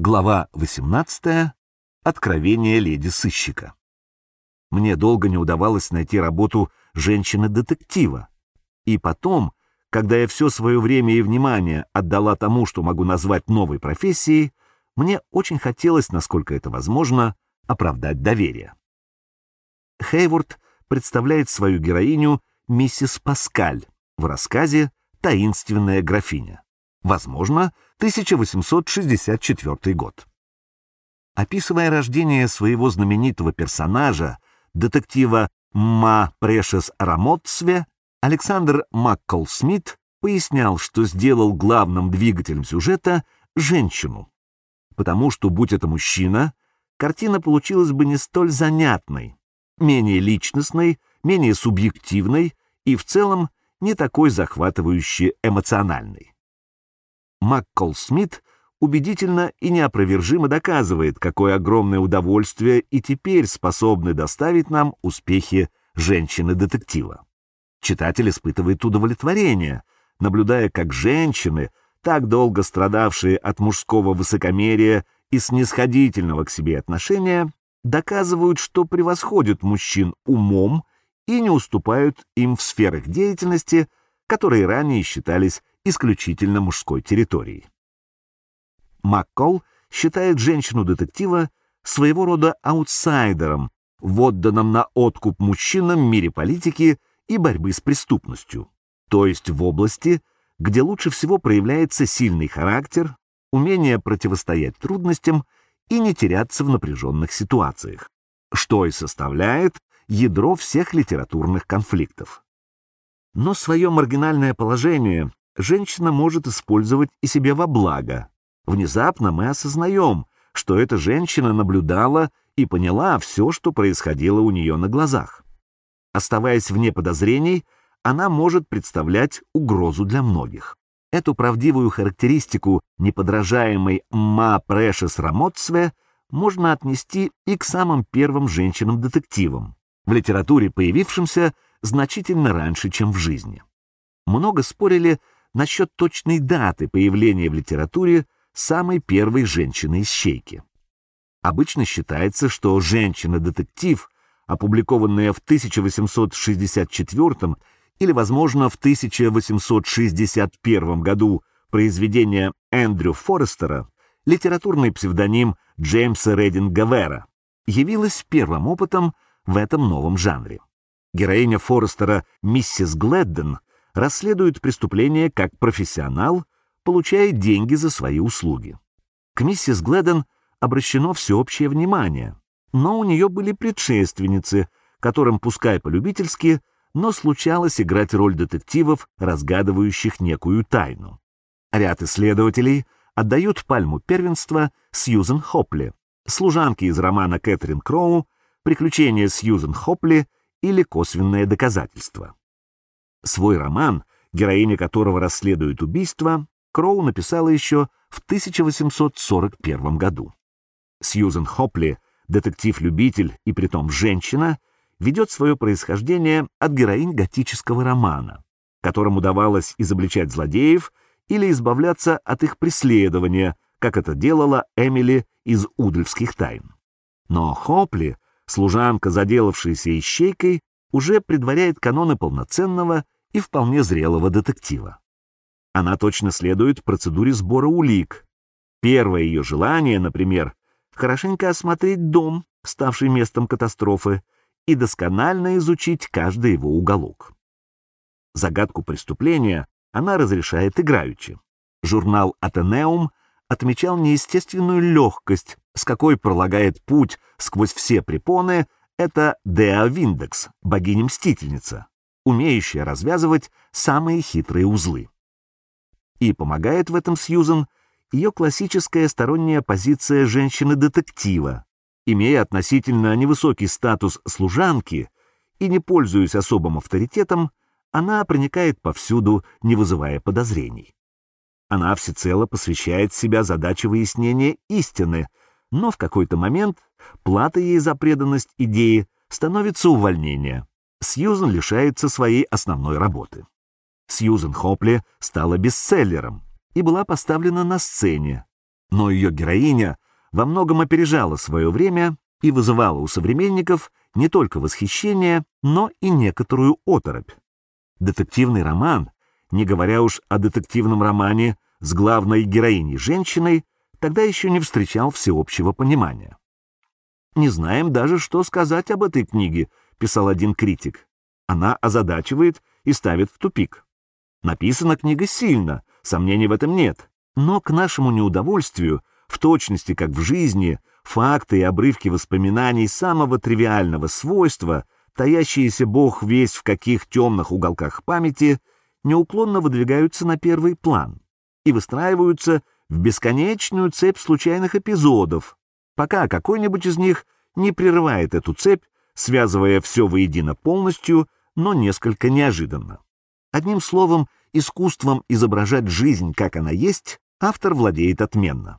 Глава 18. Откровение леди-сыщика. Мне долго не удавалось найти работу женщины-детектива. И потом, когда я все свое время и внимание отдала тому, что могу назвать новой профессией, мне очень хотелось, насколько это возможно, оправдать доверие. Хейворд представляет свою героиню миссис Паскаль в рассказе «Таинственная графиня». Возможно, 1864 год. Описывая рождение своего знаменитого персонажа, детектива Ма Прешес Рамотсве, Александр Маккол Смит пояснял, что сделал главным двигателем сюжета женщину, потому что, будь это мужчина, картина получилась бы не столь занятной, менее личностной, менее субъективной и в целом не такой захватывающей эмоциональной. Маккол Смит убедительно и неопровержимо доказывает, какое огромное удовольствие и теперь способны доставить нам успехи женщины-детектива. Читатель испытывает удовлетворение, наблюдая, как женщины, так долго страдавшие от мужского высокомерия и снисходительного к себе отношения, доказывают, что превосходят мужчин умом и не уступают им в сферах деятельности, которые ранее считались исключительно мужской территорией. Маккол считает женщину-детектива своего рода аутсайдером, в отданном на откуп мужчинам мире политики и борьбы с преступностью, то есть в области, где лучше всего проявляется сильный характер, умение противостоять трудностям и не теряться в напряженных ситуациях, что и составляет ядро всех литературных конфликтов. Но свое маргинальное положение женщина может использовать и себе во благо. Внезапно мы осознаем, что эта женщина наблюдала и поняла все, что происходило у нее на глазах. Оставаясь вне подозрений, она может представлять угрозу для многих. Эту правдивую характеристику неподражаемой Ма Прешес Рамотсве можно отнести и к самым первым женщинам-детективам, в литературе появившимся значительно раньше, чем в жизни. Много спорили насчет точной даты появления в литературе самой первой женщины-ищейки. Обычно считается, что «Женщина-детектив», опубликованная в 1864 или, возможно, в 1861 году произведение Эндрю Форестера, литературный псевдоним Джеймса Рединга Вера, явилась первым опытом в этом новом жанре. Героиня Форестера миссис Гледден расследует преступление как профессионал, получая деньги за свои услуги. К миссис Гледден обращено всеобщее внимание, но у нее были предшественницы, которым, пускай полюбительски, но случалось играть роль детективов, разгадывающих некую тайну. Ряд исследователей отдают пальму первенства Сьюзен Хопли, служанке из романа Кэтрин Кроу «Приключения Сьюзен Хопли» или «Косвенное доказательство». Свой роман, героиня которого расследует убийство, Кроу написала еще в 1841 году. Сьюзен Хопли, детектив-любитель и притом женщина, ведет свое происхождение от героинь готического романа, которым удавалось изобличать злодеев или избавляться от их преследования, как это делала Эмили из «Удальских тайн». Но Хопли, служанка, заделавшаяся ищейкой, уже предваряет каноны полноценного и вполне зрелого детектива. Она точно следует процедуре сбора улик. Первое ее желание, например, хорошенько осмотреть дом, ставший местом катастрофы, и досконально изучить каждый его уголок. Загадку преступления она разрешает играючи. Журнал «Атенеум» отмечал неестественную легкость, с какой пролагает путь сквозь все препоны это Деа Виндекс, богиня-мстительница, умеющая развязывать самые хитрые узлы. И помогает в этом Сьюзен ее классическая сторонняя позиция женщины-детектива, имея относительно невысокий статус служанки и не пользуясь особым авторитетом, она проникает повсюду, не вызывая подозрений. Она всецело посвящает себя задаче выяснения истины, но в какой-то момент платой ей за преданность идеи становится увольнение. Сьюзен лишается своей основной работы. Сьюзен Хопли стала бестселлером и была поставлена на сцене. Но ее героиня во многом опережала свое время и вызывала у современников не только восхищение, но и некоторую оторопь. Детективный роман, не говоря уж о детективном романе с главной героиней женщиной, тогда еще не встречал всеобщего понимания. «Не знаем даже, что сказать об этой книге», — писал один критик. «Она озадачивает и ставит в тупик. Написана книга сильно, сомнений в этом нет, но к нашему неудовольствию, в точности как в жизни, факты и обрывки воспоминаний самого тривиального свойства, таящиеся бог весь в каких темных уголках памяти, неуклонно выдвигаются на первый план и выстраиваются в бесконечную цепь случайных эпизодов, пока какой-нибудь из них не прерывает эту цепь, связывая все воедино полностью, но несколько неожиданно. Одним словом, искусством изображать жизнь, как она есть, автор владеет отменно.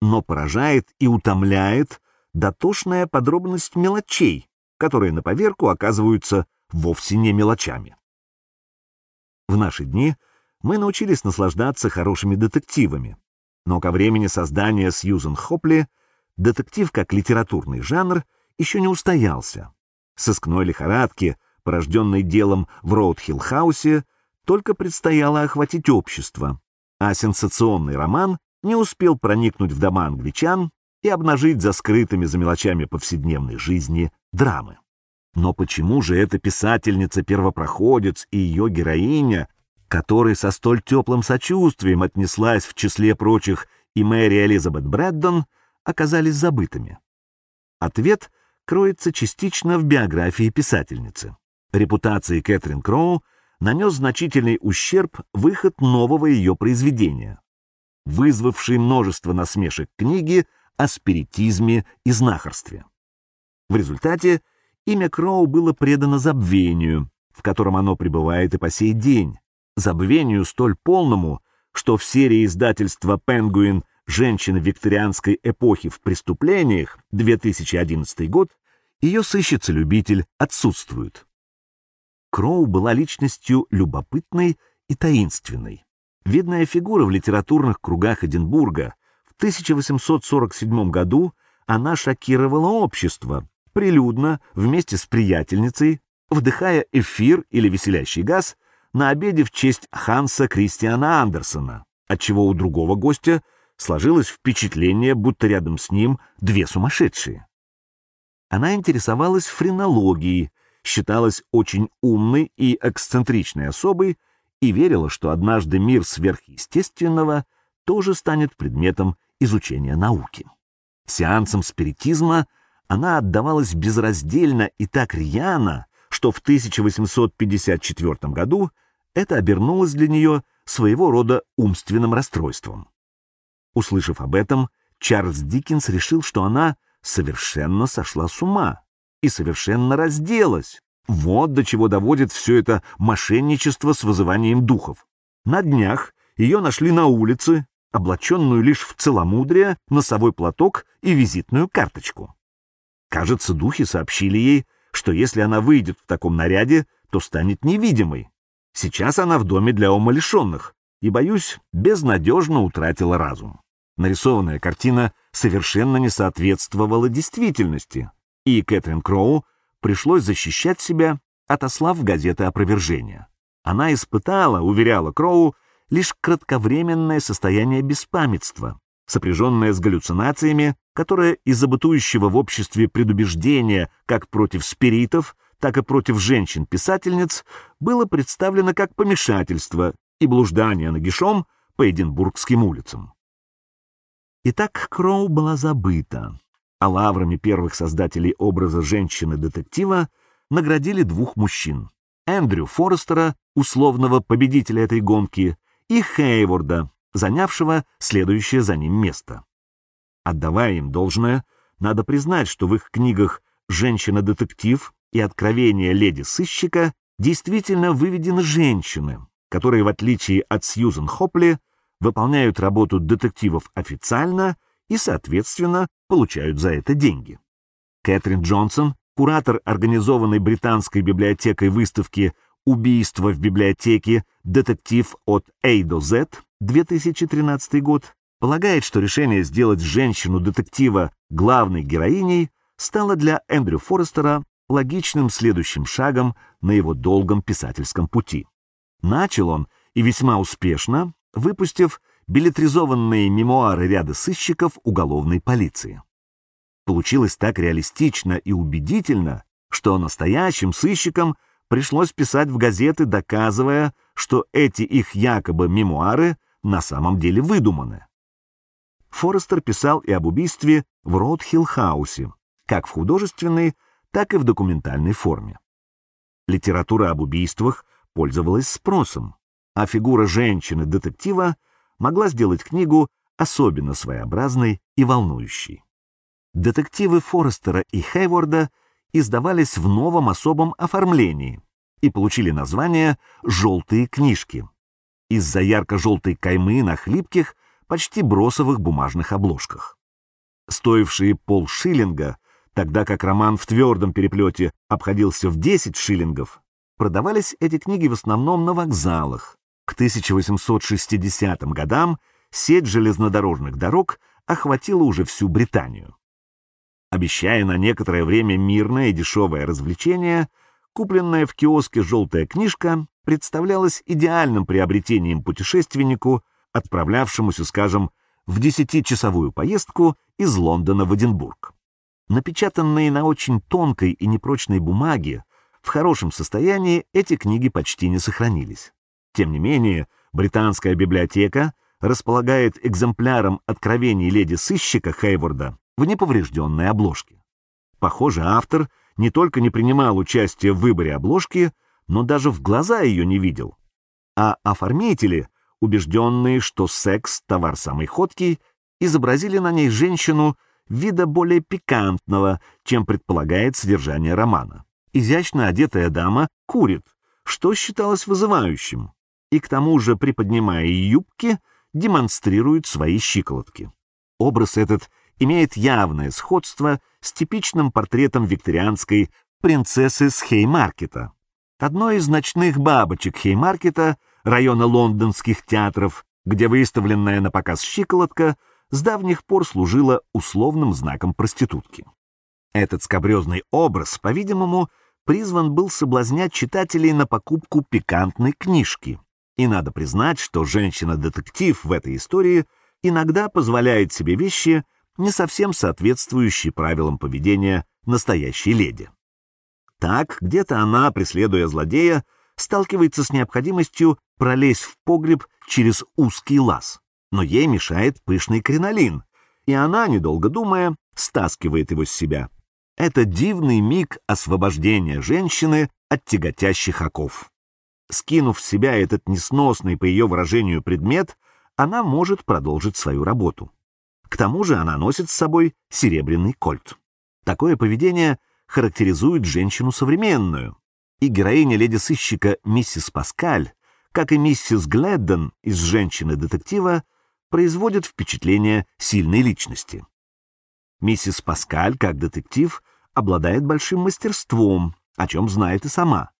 Но поражает и утомляет дотошная подробность мелочей, которые на поверку оказываются вовсе не мелочами. В наши дни мы научились наслаждаться хорошими детективами, но ко времени создания Сьюзен Хопли детектив как литературный жанр еще не устоялся. Сыскной лихорадки, порожденной делом в Роудхилл-хаусе, только предстояло охватить общество, а сенсационный роман не успел проникнуть в дома англичан и обнажить скрытые за мелочами повседневной жизни драмы. Но почему же эта писательница-первопроходец и ее героиня которой со столь теплым сочувствием отнеслась в числе прочих и Мэри Элизабет Брэддон, оказались забытыми? Ответ кроется частично в биографии писательницы. Репутации Кэтрин Кроу нанес значительный ущерб выход нового ее произведения, вызвавший множество насмешек книги о спиритизме и знахарстве. В результате имя Кроу было предано забвению, в котором оно пребывает и по сей день, забвению столь полному, что в серии издательства «Пенгуин. Женщины викторианской эпохи в преступлениях» 2011 год ее сыщица-любитель отсутствует. Кроу была личностью любопытной и таинственной. Видная фигура в литературных кругах Эдинбурга. В 1847 году она шокировала общество, прилюдно, вместе с приятельницей, вдыхая эфир или веселящий газ на обеде в честь Ханса Кристиана Андерсона, отчего у другого гостя сложилось впечатление, будто рядом с ним две сумасшедшие. Она интересовалась френологией, считалась очень умной и эксцентричной особой и верила, что однажды мир сверхъестественного тоже станет предметом изучения науки. Сеансам спиритизма она отдавалась безраздельно и так рьяно, что в 1854 году это обернулось для нее своего рода умственным расстройством. Услышав об этом, Чарльз Диккенс решил, что она совершенно сошла с ума и совершенно разделась. Вот до чего доводит все это мошенничество с вызыванием духов. На днях ее нашли на улице, облаченную лишь в целомудрие, носовой платок и визитную карточку. Кажется, духи сообщили ей, что если она выйдет в таком наряде, то станет невидимой. Сейчас она в доме для умалишенных и, боюсь, безнадежно утратила разум. Нарисованная картина совершенно не соответствовала действительности, и Кэтрин Кроу пришлось защищать себя, отослав в газеты опровержения. Она испытала, уверяла Кроу, лишь кратковременное состояние беспамятства, сопряженное с галлюцинациями, которое из-за бытующего в обществе предубеждения как против спиритов, так и против женщин-писательниц было представлено как помешательство и блуждание нагишом по Эдинбургским улицам. Итак, Кроу была забыта, а лаврами первых создателей образа женщины-детектива наградили двух мужчин — Эндрю Форестера, условного победителя этой гонки, и Хейворда, занявшего следующее за ним место. Отдавая им должное, надо признать, что в их книгах «Женщина-детектив» и «Откровение леди-сыщика» действительно выведены женщины, которые, в отличие от Сьюзен Хопли, выполняют работу детективов официально и, соответственно, получают за это деньги. Кэтрин Джонсон, куратор организованной британской библиотекой выставки «Убийство в библиотеке. Детектив от A до Z» 2013 год, полагает, что решение сделать женщину-детектива главной героиней стало для Эндрю Форестера логичным следующим шагом на его долгом писательском пути. Начал он, и весьма успешно, выпустив билетризованные мемуары ряда сыщиков уголовной полиции. Получилось так реалистично и убедительно, что настоящим сыщикам пришлось писать в газеты, доказывая, что эти их якобы мемуары на самом деле выдуманы. Форестер писал и об убийстве в Ротхилл-хаусе, как в художественной, так и в документальной форме. Литература об убийствах пользовалась спросом, а фигура женщины-детектива могла сделать книгу особенно своеобразной и волнующей. Детективы Форестера и Хейворда издавались в новом особом оформлении и получили название «желтые книжки» из-за ярко-желтой каймы на хлипких, почти бросовых бумажных обложках. Стоившие полшиллинга, тогда как роман в твердом переплете обходился в 10 шиллингов, продавались эти книги в основном на вокзалах. К 1860 годам сеть железнодорожных дорог охватила уже всю Британию. Обещая на некоторое время мирное и дешевое развлечение, купленная в киоске желтая книжка представлялась идеальным приобретением путешественнику, отправлявшемуся, скажем, в десятичасовую поездку из Лондона в Эдинбург. Напечатанные на очень тонкой и непрочной бумаге, в хорошем состоянии эти книги почти не сохранились. Тем не менее, британская библиотека располагает экземпляром откровений леди-сыщика Хейворда в неповрежденной обложке. Похоже, автор не только не принимал участие в выборе обложки, но даже в глаза ее не видел. А оформители, убежденные, что секс — товар самый ходкий, изобразили на ней женщину вида более пикантного, чем предполагает содержание романа. Изящно одетая дама курит, что считалось вызывающим, и к тому же, приподнимая юбки, демонстрирует свои щиколотки. Образ этот имеет явное сходство с типичным портретом викторианской принцессы с Хеймаркета, одной из ночных бабочек Хеймаркета, района лондонских театров, где выставленная на показ щиколотка с давних пор служила условным знаком проститутки. Этот скабрезный образ, по-видимому, призван был соблазнять читателей на покупку пикантной книжки. И надо признать, что женщина-детектив в этой истории иногда позволяет себе вещи, не совсем соответствующие правилам поведения настоящей леди. Так, где-то она, преследуя злодея, сталкивается с необходимостью пролезть в погреб через узкий лаз, но ей мешает пышный кринолин, и она, недолго думая, стаскивает его с себя. Это дивный миг освобождения женщины от тяготящих оков. Скинув с себя этот несносный, по ее выражению, предмет, она может продолжить свою работу. К тому же она носит с собой серебряный кольт. Такое поведение характеризует женщину современную, и героиня леди-сыщика миссис Паскаль, как и миссис Гледден из «Женщины-детектива», производит впечатление сильной личности. Миссис Паскаль, как детектив, обладает большим мастерством, о чем знает и сама.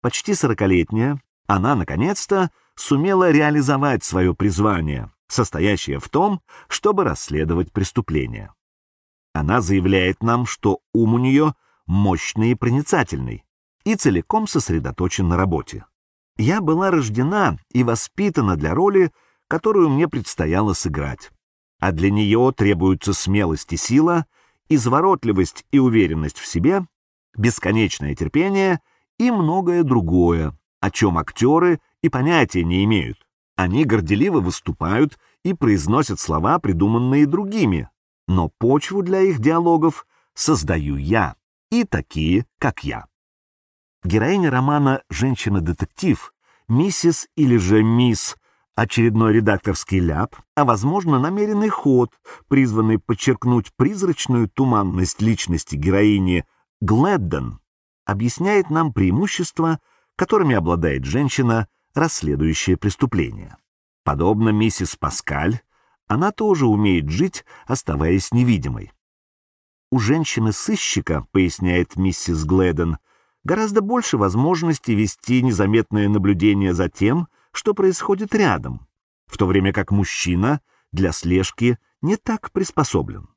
Почти сорокалетняя, она, наконец-то, сумела реализовать свое призвание, состоящее в том, чтобы расследовать преступления. Она заявляет нам, что ум у нее мощный и проницательный, и целиком сосредоточен на работе. Я была рождена и воспитана для роли, которую мне предстояло сыграть а для нее требуются смелость и сила, изворотливость и уверенность в себе, бесконечное терпение и многое другое, о чем актеры и понятия не имеют. Они горделиво выступают и произносят слова, придуманные другими, но почву для их диалогов создаю я и такие, как я. Героиня романа «Женщина-детектив», миссис или же мисс очередной редакторский ляп, а, возможно, намеренный ход, призванный подчеркнуть призрачную туманность личности героини Гледден, объясняет нам преимущества, которыми обладает женщина, расследующая преступление. Подобно миссис Паскаль, она тоже умеет жить, оставаясь невидимой. У женщины-сыщика, поясняет миссис Гледден, гораздо больше возможностей вести незаметное наблюдение за тем, что происходит рядом, в то время как мужчина для слежки не так приспособлен.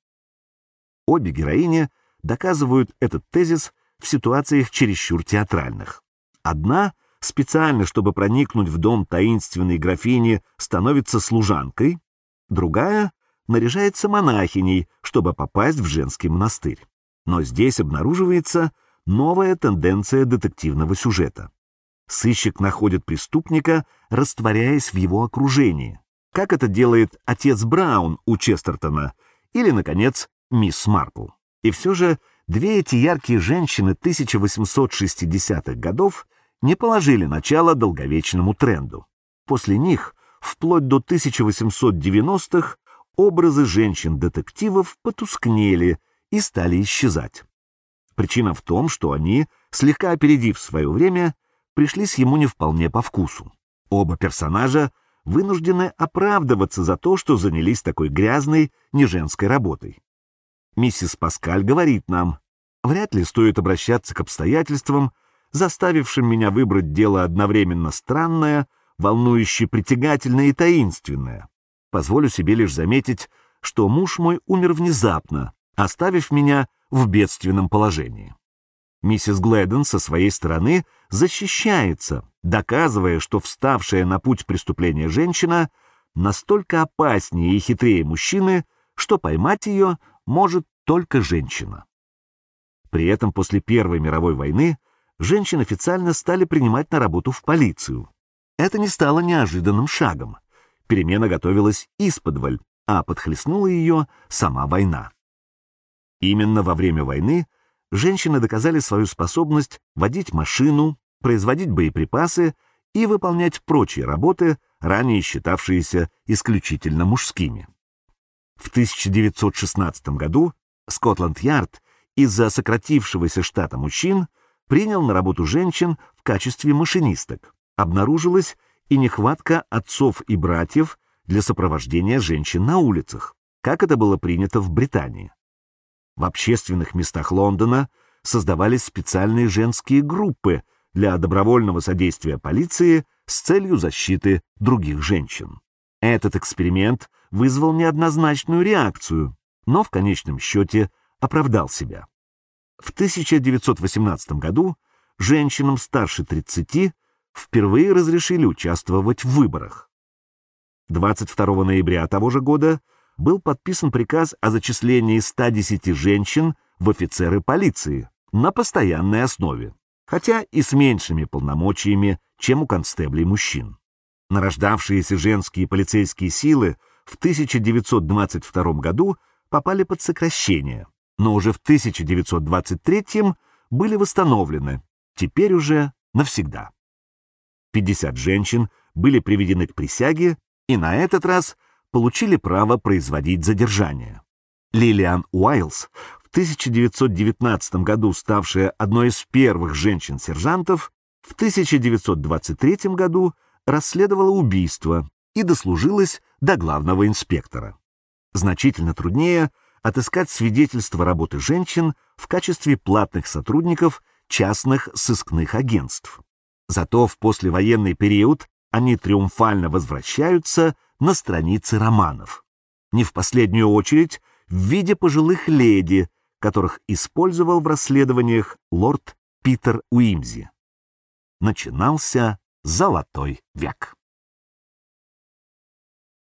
Обе героини доказывают этот тезис в ситуациях чересчур театральных. Одна, специально чтобы проникнуть в дом таинственной графини, становится служанкой, другая наряжается монахиней, чтобы попасть в женский монастырь. Но здесь обнаруживается новая тенденция детективного сюжета. Сыщик находит преступника, растворяясь в его окружении, как это делает отец Браун у Честертона или, наконец, мисс Марпл. И все же две эти яркие женщины 1860-х годов не положили начало долговечному тренду. После них, вплоть до 1890-х, образы женщин-детективов потускнели и стали исчезать. Причина в том, что они, слегка опередив свое время, пришлись ему не вполне по вкусу. Оба персонажа вынуждены оправдываться за то, что занялись такой грязной, неженской работой. Миссис Паскаль говорит нам, вряд ли стоит обращаться к обстоятельствам, заставившим меня выбрать дело одновременно странное, волнующе притягательное и таинственное. Позволю себе лишь заметить, что муж мой умер внезапно, оставив меня в бедственном положении. Миссис Глэдден со своей стороны защищается, доказывая, что вставшая на путь преступления женщина настолько опаснее и хитрее мужчины, что поймать ее может только женщина. При этом после Первой мировой войны женщин официально стали принимать на работу в полицию. Это не стало неожиданным шагом. Перемена готовилась исподволь, а подхлестнула ее сама война. Именно во время войны женщины доказали свою способность водить машину, производить боеприпасы и выполнять прочие работы, ранее считавшиеся исключительно мужскими. В 1916 году Скотланд-Ярд из-за сократившегося штата мужчин принял на работу женщин в качестве машинисток. Обнаружилась и нехватка отцов и братьев для сопровождения женщин на улицах, как это было принято в Британии. В общественных местах Лондона создавались специальные женские группы для добровольного содействия полиции с целью защиты других женщин. Этот эксперимент вызвал неоднозначную реакцию, но в конечном счете оправдал себя. В 1918 году женщинам старше 30 впервые разрешили участвовать в выборах. 22 ноября того же года был подписан приказ о зачислении 110 женщин в офицеры полиции на постоянной основе, хотя и с меньшими полномочиями, чем у констеблей мужчин. Нарождавшиеся женские полицейские силы в 1922 году попали под сокращение, но уже в 1923 были восстановлены, теперь уже навсегда. 50 женщин были приведены к присяге и на этот раз получили право производить задержание. Лилиан Уайлс, в 1919 году ставшая одной из первых женщин-сержантов, в 1923 году расследовала убийство и дослужилась до главного инспектора. Значительно труднее отыскать свидетельства работы женщин в качестве платных сотрудников частных сыскных агентств. Зато в послевоенный период они триумфально возвращаются на страницы романов. Не в последнюю очередь в виде пожилых леди, которых использовал в расследованиях лорд Питер Уимзи. Начинался золотой век.